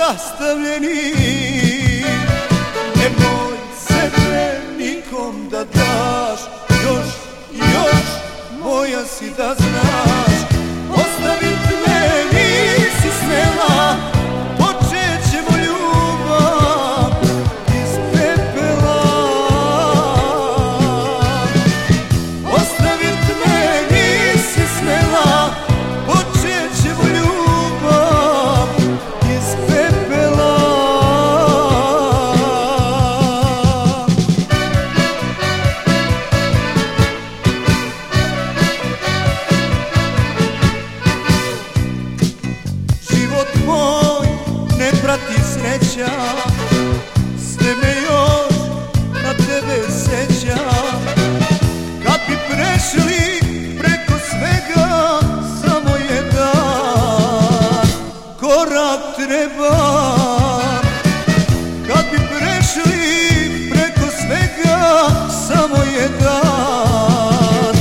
rastavljeni. Nemoj sebe nikom da daš Još, još moja si da znaš sreća. Sve me još na tebe seća. Kad bi prešli preko svega Samo jedan korak treba. Kad bi prešli preko svega Samo jedan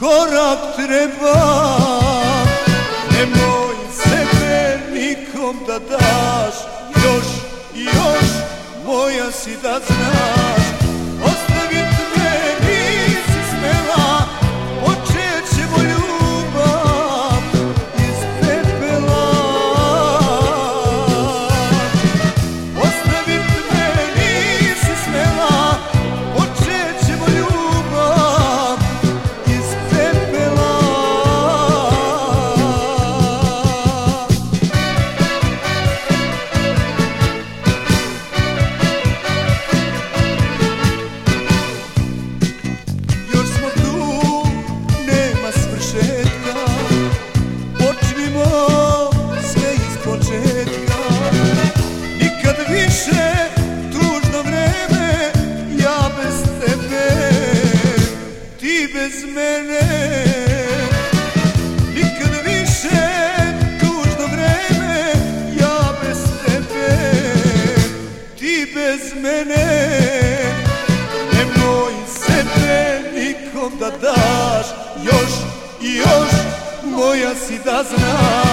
korak treba. Nemoj sebe nikom da daš moja bez mene. Nikad više tužno Ja bez tebe, ti bez mene. Nemoj sebe nikom da daš. Još i još moja si da znaš